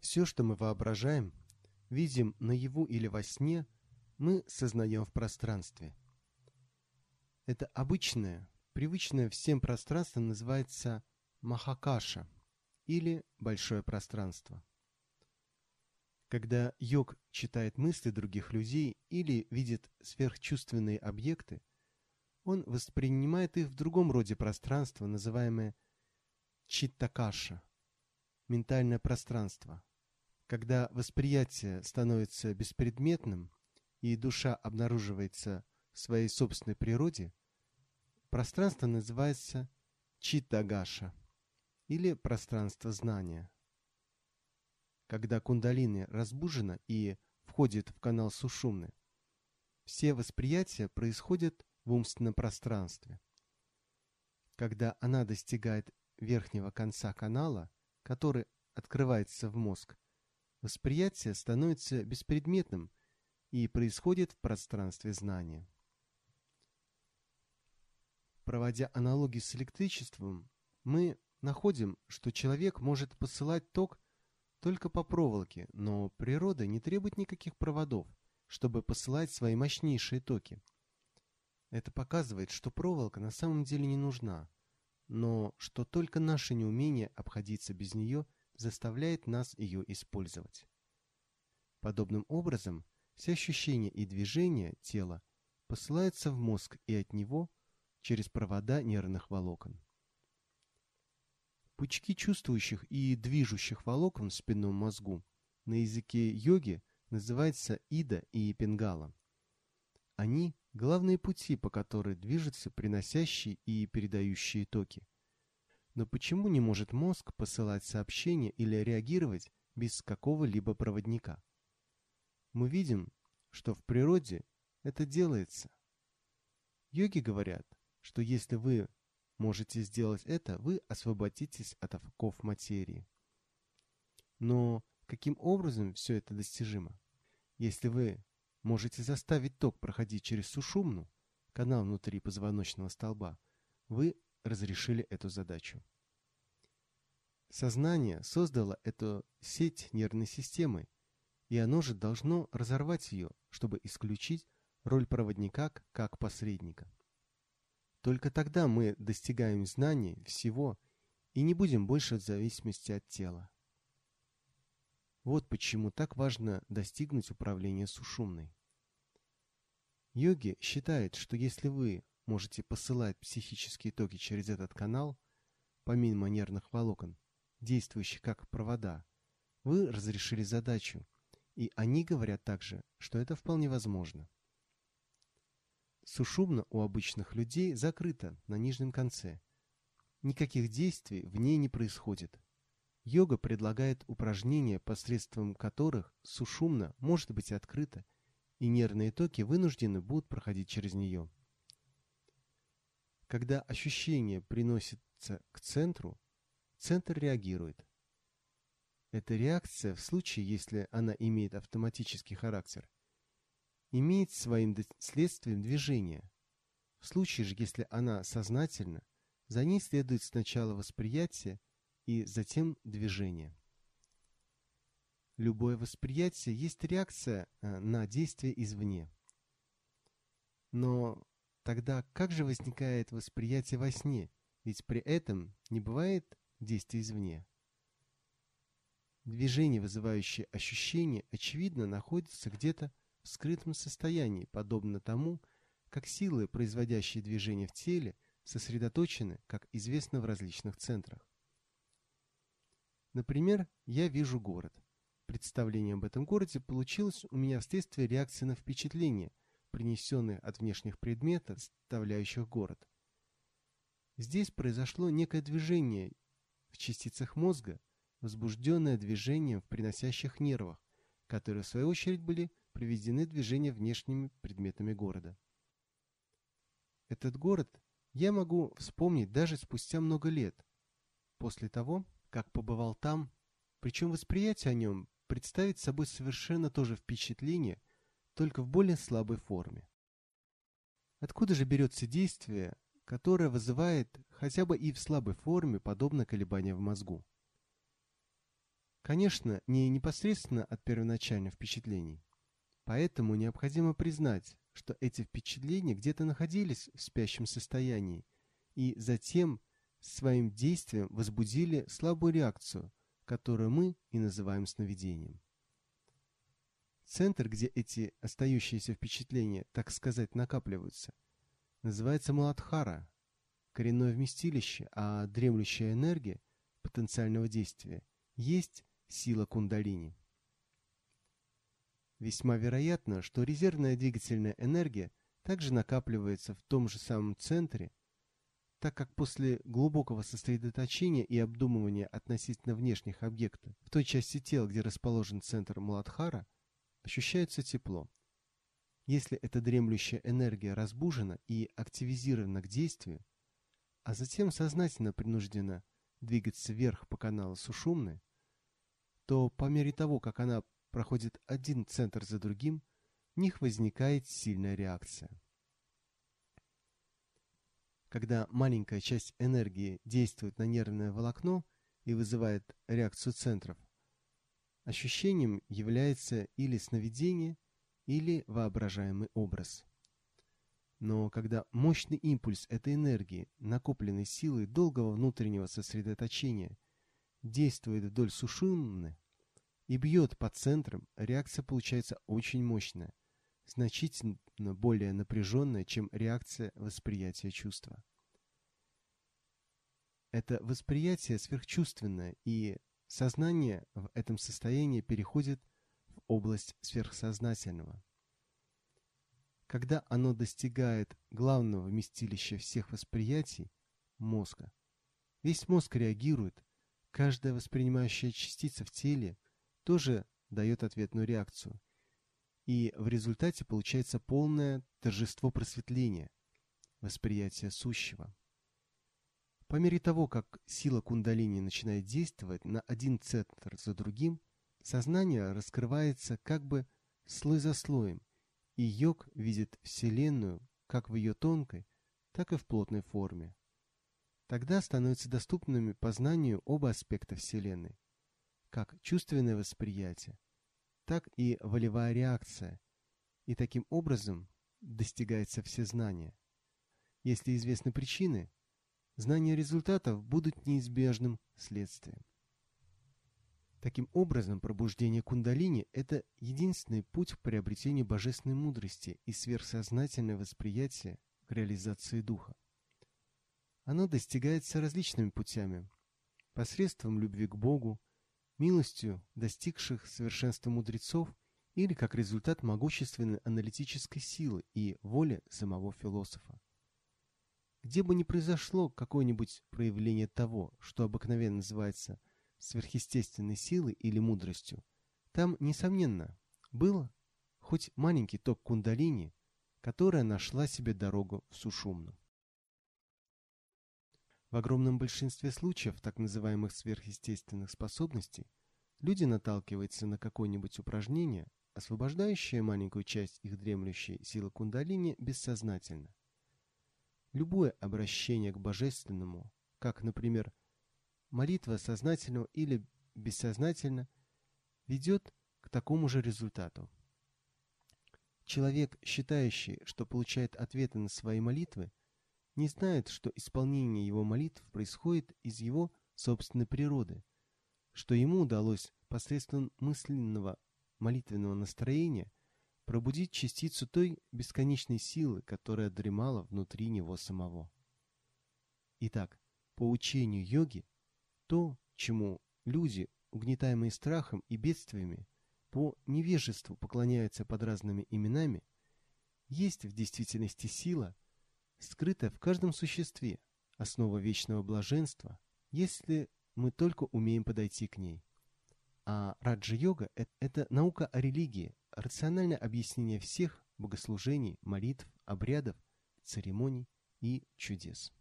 Все, что мы воображаем, видим наяву или во сне, мы сознаем в пространстве. Это обычное, привычное всем пространство называется Махакаша или большое пространство. Когда йог читает мысли других людей или видит сверхчувственные объекты, он воспринимает их в другом роде пространства, называемое читтакаша – ментальное пространство. Когда восприятие становится беспредметным и душа обнаруживается в своей собственной природе, пространство называется читтагаша или пространство знания. Когда кундалини разбужена и входит в канал сушумны, все восприятия происходят в умственном пространстве. Когда она достигает верхнего конца канала, который открывается в мозг, восприятие становится беспредметным и происходит в пространстве знания. Проводя аналогии с электричеством, мы находим, что человек может посылать ток только по проволоке, но природа не требует никаких проводов, чтобы посылать свои мощнейшие токи. Это показывает, что проволока на самом деле не нужна, но что только наше неумение обходиться без нее заставляет нас ее использовать. Подобным образом, все ощущения и движения тела посылаются в мозг и от него через провода нервных волокон. Пучки чувствующих и движущих волокон в спинном мозгу на языке йоги называются ида и пингала. Они – главные пути, по которым движутся приносящие и передающие токи. Но почему не может мозг посылать сообщения или реагировать без какого-либо проводника? Мы видим, что в природе это делается. Йоги говорят, что если вы можете сделать это, вы освободитесь от оков материи. Но каким образом все это достижимо? Если вы можете заставить ток проходить через сушумну, канал внутри позвоночного столба, вы разрешили эту задачу. Сознание создало эту сеть нервной системы, и оно же должно разорвать ее, чтобы исключить роль проводника как посредника. Только тогда мы достигаем знаний всего и не будем больше в зависимости от тела. Вот почему так важно достигнуть управления сушумной. Йоги считает, что если вы можете посылать психические токи через этот канал, помимо нервных волокон, действующих как провода, вы разрешили задачу, и они говорят также, что это вполне возможно. Сушумна у обычных людей закрыта на нижнем конце. Никаких действий в ней не происходит. Йога предлагает упражнения, посредством которых сушумна может быть открыта, и нервные токи вынуждены будут проходить через нее. Когда ощущение приносится к центру, центр реагирует. Эта реакция, в случае, если она имеет автоматический характер, имеет своим следствием движение. В случае же, если она сознательна, за ней следует сначала восприятие и затем движение. Любое восприятие есть реакция э, на действие извне. Но тогда как же возникает восприятие во сне, ведь при этом не бывает действия извне? Движение, вызывающее ощущение, очевидно находится где-то в скрытом состоянии, подобно тому, как силы, производящие движение в теле, сосредоточены, как известно, в различных центрах. Например, я вижу город. Представление об этом городе получилось у меня вследствие реакции на впечатления, принесенные от внешних предметов, составляющих город. Здесь произошло некое движение в частицах мозга, возбужденное движением в приносящих нервах, которые в свою очередь были приведены движения внешними предметами города. Этот город я могу вспомнить даже спустя много лет, после того, как побывал там, причем восприятие о нем представит собой совершенно то же впечатление, только в более слабой форме. Откуда же берется действие, которое вызывает хотя бы и в слабой форме подобное колебание в мозгу? Конечно, не непосредственно от первоначальных впечатлений. Поэтому необходимо признать, что эти впечатления где-то находились в спящем состоянии и затем своим действием возбудили слабую реакцию, которую мы и называем сновидением. Центр, где эти остающиеся впечатления, так сказать, накапливаются, называется Муладхара, коренное вместилище, а дремлющая энергия потенциального действия есть сила кундалини. Весьма вероятно, что резервная двигательная энергия также накапливается в том же самом центре, так как после глубокого сосредоточения и обдумывания относительно внешних объектов в той части тела, где расположен центр Муладхара, ощущается тепло. Если эта дремлющая энергия разбужена и активизирована к действию, а затем сознательно принуждена двигаться вверх по каналу Сушумны, то по мере того, как она проходит один центр за другим, в них возникает сильная реакция. Когда маленькая часть энергии действует на нервное волокно и вызывает реакцию центров, Ощущением является или сновидение, или воображаемый образ. Но когда мощный импульс этой энергии, накопленной силой долгого внутреннего сосредоточения, действует вдоль сушумны и бьет по центрам, реакция получается очень мощная, значительно более напряженная, чем реакция восприятия чувства. Это восприятие сверхчувственное и Сознание в этом состоянии переходит в область сверхсознательного. Когда оно достигает главного вместилища всех восприятий – мозга, весь мозг реагирует, каждая воспринимающая частица в теле тоже дает ответную реакцию, и в результате получается полное торжество просветления, восприятие сущего. По мере того, как сила кундалини начинает действовать на один центр за другим, сознание раскрывается как бы слой за слоем, и йог видит Вселенную как в ее тонкой, так и в плотной форме. Тогда становятся доступными познанию оба аспекта Вселенной, как чувственное восприятие, так и волевая реакция, и таким образом достигается всезнание. Если известны причины, знание результатов будут неизбежным следствием. Таким образом, пробуждение кундалини – это единственный путь к приобретению божественной мудрости и сверхсознательное восприятие к реализации духа. Оно достигается различными путями – посредством любви к Богу, милостью достигших совершенства мудрецов или как результат могущественной аналитической силы и воли самого философа. Где бы ни произошло какое-нибудь проявление того, что обыкновенно называется сверхъестественной силой или мудростью, там, несомненно, был хоть маленький ток кундалини, которая нашла себе дорогу в Сушумну. В огромном большинстве случаев так называемых сверхъестественных способностей люди наталкиваются на какое-нибудь упражнение, освобождающее маленькую часть их дремлющей силы кундалини бессознательно – любое обращение к божественному, как, например, молитва сознательного или бессознательно, ведет к такому же результату. Человек, считающий, что получает ответы на свои молитвы, не знает, что исполнение его молитв происходит из его собственной природы, что ему удалось посредством мысленного молитвенного настроения пробудить частицу той бесконечной силы, которая дремала внутри него самого. Итак, по учению йоги, то, чему люди, угнетаемые страхом и бедствиями, по невежеству поклоняются под разными именами, есть в действительности сила, скрытая в каждом существе, основа вечного блаженства, если мы только умеем подойти к ней. А раджа-йога – это наука о религии, рациональное объяснение всех богослужений, молитв, обрядов, церемоний и чудес.